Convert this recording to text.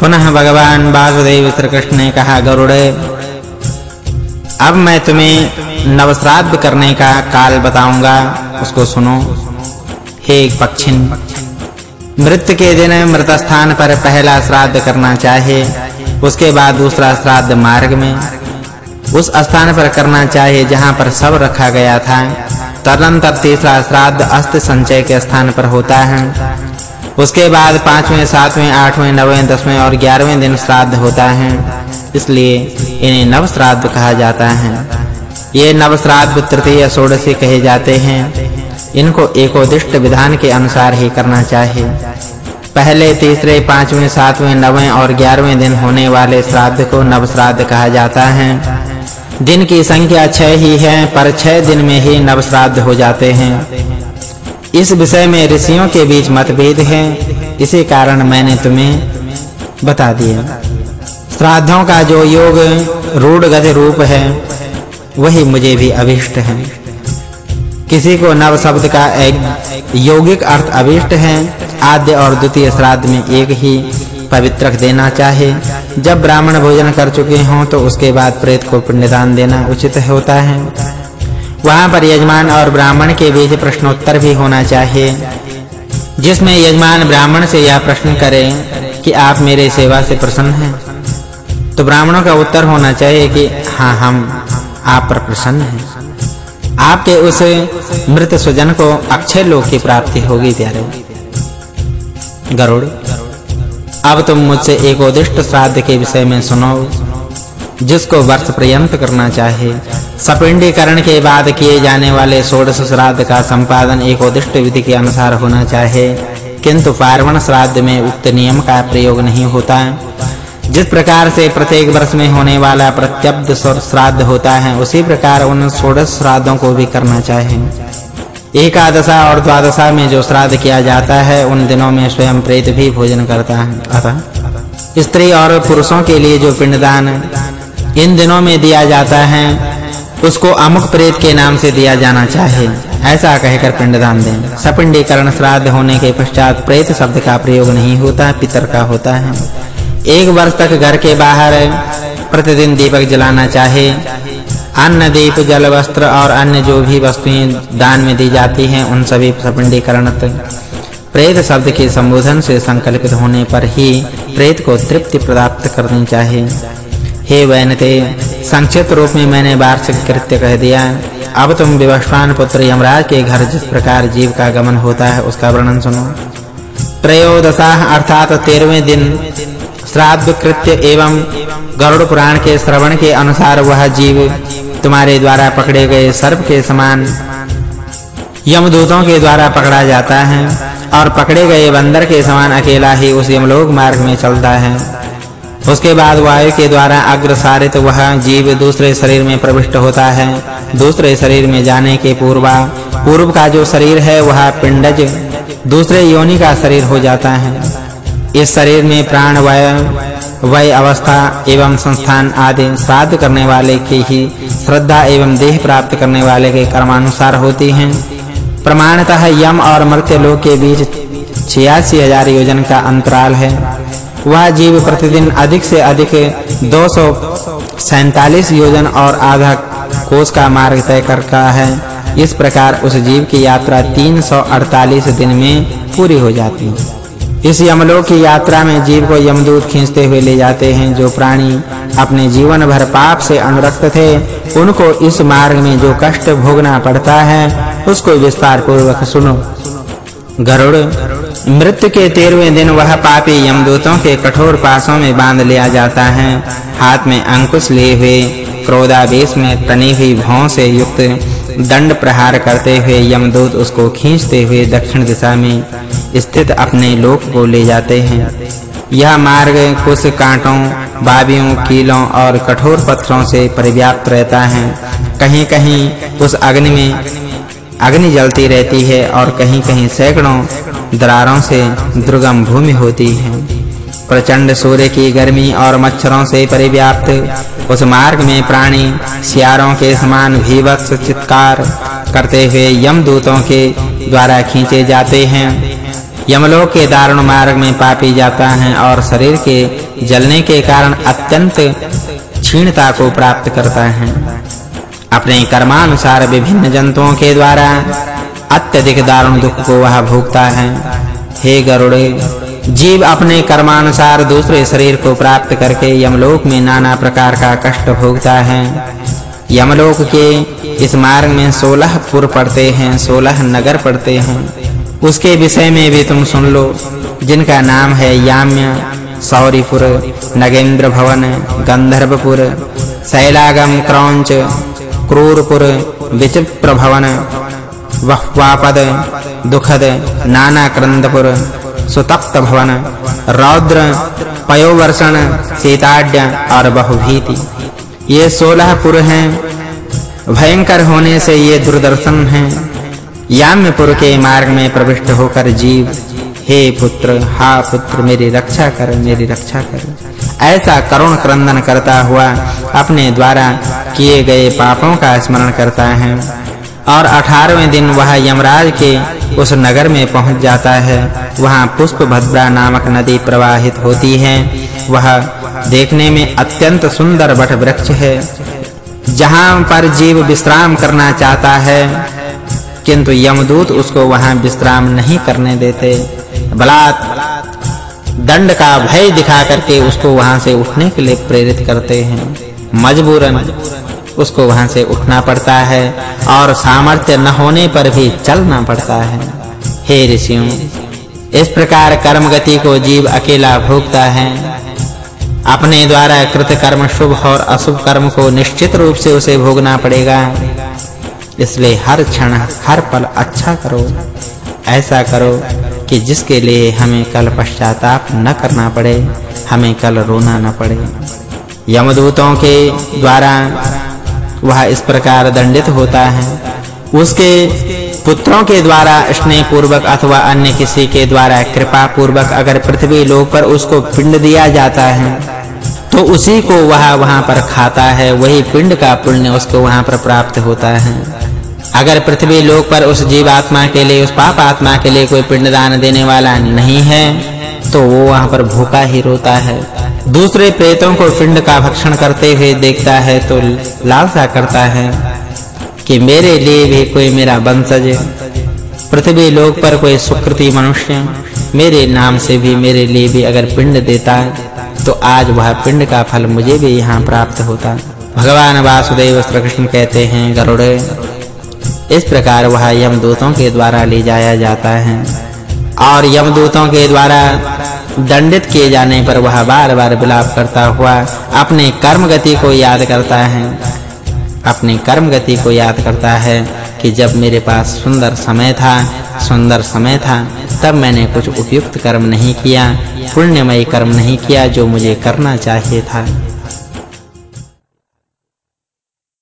पुनः भगवान वासुदेव श्री कृष्ण ने कहा, गरुड़, अब मैं तुम्हें नवश्राद्ध करने का काल बताऊँगा। उसको सुनो, हे पक्षिन मृत्यु के दिन मृत स्थान पर पहला श्राद्ध करना चाहे, उसके बाद दूसरा श्राद्ध मार्ग में। उस स्थान पर करना चाहिए जहाँ पर सब रखा गया था, तदनंतर तीसरा श्राद्ध अस्त संचय के स्थान पर होता है। उसके बाद पाँचवें, सातवें, आठवें, नौवें, दसवें और ग्यारहवें दिन श्राद्ध होता है। इसलिए इन्हें नव श्राद्ध कहा जाता है। ये नव श्राद्ध तृतीय षोडशी कहे जाते हैं। इनको एकोदिष्ट विधान के अनुसार ही करना चाहिए। पहले, तीसरे, पाँचवें, सातवें, नवें और ग्यारहवें दिन होने वाले श्राद्ध को नव श्राद्ध कहा जाता है। दिन की संख्या छह ही है, पर छह दिन में ही नव श्राद्ध हो जाते हैं। इस विषय में ऋषियों के बीच मतभेद है, इसी कारण मैंने तुम्हें बता दिया। श्राद्धों का जो योग रूढ़ गति रूप है, वही मुझे भी अभिष्ट है। किसी को नव शब्द का एक यौगिक अर्थ अभिष्ट है, आद्य और द्वितीय श्राद्ध में एक ही पवित्रक देना चाहे। जब ब्राह्मण भोजन कर चुके हों तो उसके बाद प्रेत को पिंडदान देना उचित होता है। वहाँ पर यजमान और ब्राह्मण के बीच प्रश्नोत्तर भी होना चाहिए, जिसमें यजमान ब्राह्मण से यह प्रश्न करे कि आप मेरे सेवा से प्रसन्न हैं। तो ब्राह्मणों का उत्तर होना चाहिए कि हाँ, हम आप पर प्रसन्न हैं। आपके उस मृत स्वजन को अक्षय लोक की प्राप्ति होगी प्यारे। गरुड़, अब तुम मुझसे एक उदिष्ट श्राद्ध के विषय में सुनो। जिसको वर्ष पर्यंत करना चाहिए सपिंडीकरण के बाद किए जाने वाले षोडश श्राद्ध का संपादन एक उद्दिष्ट विधि के अनुसार होना चाहिए किंतु पार्वण श्राद्ध में उक्त नियम का प्रयोग नहीं होता। जिस प्रकार से प्रत्येक वर्ष में होने वाला प्रत्यब्द श्राद्ध होता है, उसी प्रकार उन षोडश श्राद्धों को भी करना चाहिए एकादशा और द्वादशा में जो श्राद्ध किया जाता है, उन दिनों में स्वयं प्रेत भी भोजन करता है। अतः, स्त्री और पुरुषों के लिए जो पिंडदान इन दिनों में दिया जाता है, उसको अमुक प्रेत के नाम से दिया जाना चाहिए ऐसा कहकर पिंडदान दें। सपिंडीकरण श्राद्ध होने के पश्चात प्रेत शब्द का प्रयोग नहीं होता, पितर का होता है। एक वर्ष तक घर के बाहर प्रतिदिन दीपक जलाना चाहिए अन्न दीप, जल वस्त्र और अन्य जो भी वस्तुएँ दान में दी जाती हैं, उन सभी सपिंडीकरण प्रेत शब्द के संबोधन से संकल्पित होने पर ही प्रेत को तृप्ति प्राप्त करनी चाहिए हे वैनते, संक्षिप्त रूप में मैंने वार्षिक कृत्य कह दिया। अब तुम विवस्वान पुत्र यमराज के घर जिस प्रकार जीव का गमन होता है, उसका वर्णन सुनो। त्रयोदशा अर्थात 13वें दिन, श्राद्ध कृत्य एवं गरुड़ पुराण के श्रवण के अनुसार वह जीव तुम्हारे द्वारा पकड़े गए सर्प के समान यमदूतों के द्वारा पकड़ा जाता है और पकड़े गए बंदर के समान अकेला ही उस यमलोक मार्ग में चलता है। उसके बाद वायु के द्वारा अग्रसारित वह जीव दूसरे शरीर में प्रविष्ट होता है। दूसरे शरीर में जाने के पूर्वा, पूर्व का जो शरीर है, वह पिंडज, दूसरे योनि का शरीर हो जाता है। इस शरीर में प्राण, वय वय अवस्था एवं संस्थान आदि श्राद्ध करने वाले की ही श्रद्धा एवं देह प्राप्त करने वाले के कर्मानुसार होती हैं। प्रमाणतः यम और मर्त्य लोक के बीच 86000 योजन का अंतराल है। वह जीव प्रतिदिन अधिक से अधिक 247 योजन और आधा कोस का मार्ग तय करता है। इस प्रकार उस जीव की यात्रा 348 दिन में पूरी हो जाती है। इस यमलोक की यात्रा में जीव को यमदूत खींचते हुए ले जाते हैं जो प्राणी अपने जीवन भर पाप से अनुरक्त थे। उनको इस मार्ग में जो कष्ट भोगना पड़ता है, उसको विस्तार पूर्वक सुनो। गरुड़ मृत्यु के 13वें दिन वह पापी यमदूतों के कठोर पासों में बाँध लिया जाता है। हाथ में अंकुश लिए हुए क्रोधावेश में तनी हुई भौं से युक्त दंड प्रहार करते हुए यमदूत उसको खींचते हुए दक्षिण दिशा में स्थित अपने लोक को ले जाते हैं। यह मार्ग कुछ कांटों, बाबियों, कीलों और कठोर पत्थरों से परिव्याप्त रहता है। कहीं-कहीं उस अग्नि में अग्नि जलती रहती है और कहीं-कहीं सैकड़ों दरारों से दुर्गम भूमि होती है। प्रचंड सूर्य की गर्मी और मच्छरों से परिव्याप्त उस मार्ग में प्राणी सियारों के समान भीभत्स चित्कार करते हुए यमदूतों के द्वारा खींचे जाते हैं। यमलोक के दारुण मार्ग में पापी जाता है और शरीर के जलने के कारण अत्यंत क्षीणता को प्राप्त करता है। अपने कर्मानुसार विभिन्न जंतुओं के द्वारा अत्यधिक दारुण दुख को वह भोगता है। हे गरुड़, जीव अपने कर्मानुसार दूसरे शरीर को प्राप्त करके यमलोक में नाना प्रकार का कष्ट भोगता है। यमलोक के इस मार्ग में 16 पुर पड़ते हैं 16 नगर पड़ते हैं। उसके विषय में भी तुम सुन लो, जिनका नाम है याम्य, सौरीपुर, नगेंद्र भवन, गंधर्वपुर शैलागम क्रौंच क्रूरपुर विचित्र भवन वह्वापद, दुखद नाना क्रंदपुर सुतप्त भवन रौद्र, पयोवर्षण, सीताड्य और बहुभीति। ये सोलह पुर हैं। भयंकर होने से ये दुर्दर्शन हैं। याम्यपुर के मार्ग में प्रविष्ट होकर जीव हे पुत्र, हा पुत्र मेरी रक्षा कर, मेरी रक्षा कर। ऐसा करुण क्रंदन करता हुआ अपने द्वारा किए गए पापों का स्मरण करता है। और 18वें दिन वह यमराज के उस नगर में पहुँच जाता है। वहाँ पुष्प भद्रा नामक नदी प्रवाहित होती है। वह देखने में अत्यंत सुंदर वट वृक्ष है। जहाँ पर जीव विश्राम करना चाहता है, किंतु यमदूत उसको वहाँ विश्राम नहीं करने देते। बलात्। दंड का भय दिखा करके उसको वहाँ से उठने के लिए प्रेरित करते हैं। मजबूरन, उसको वहाँ से उठना पड़ता है और सामर्थ्य न होने पर भी चलना पड़ता है। हे ऋषियों, इस प्रकार कर्म गति को जीव अकेला भोगता है। अपने द्वारा कृत कर्म शुभ और अशुभ कर्म को निश्चित रूप से उसे भोगना पड़ेगा। इसलिए हर क्षण, हर पल अच्छा करो, ऐसा करो। कि जिसके लिए हमें कल पश्चाताप न करना पड़े, हमें कल रोना न पड़े। यमदूतों के द्वारा वह इस प्रकार दंडित होता है। उसके पुत्रों के द्वारा स्नेह पूर्वक अथवा अन्य किसी के द्वारा कृपा पूर्वक अगर पृथ्वी लोक पर उसको पिंड दिया जाता है तो उसी को वह वहाँ पर खाता है। वही पिंड का पुण्य उसको वहाँ पर प्राप्त होता है। अगर पृथ्वी लोक पर उस जीवात्मा के लिए, उस पाप आत्मा के लिए कोई पिंडदान देने वाला नहीं है तो वो वहाँ पर भूखा ही रोता है। दूसरे प्रेतों को पिंड का भक्षण करते हुए देखता है तो लालसा करता है कि मेरे लिए भी कोई मेरा वंशज पृथ्वी लोक पर कोई सुकृति मनुष्य, मेरे नाम से भी, मेरे लिए भी अगर पिंड देता है तो आज वह पिंड का फल मुझे भी यहाँ प्राप्त होता। भगवान वासुदेव श्री कृष्ण कहते हैं, गरुड़ इस प्रकार वह यमदूतों के द्वारा ले जाया जाता है। और यमदूतों के द्वारा दंडित किए जाने पर वह बार-बार विलाप करता हुआ अपने कर्म गति को याद करता है। अपनी कर्म गति को याद करता है कि जब मेरे पास सुंदर समय था, सुंदर समय था, तब मैंने कुछ उपयुक्त कर्म नहीं किया, पुण्यमय कर्म नहीं किया जो मुझे करना चाहिए था।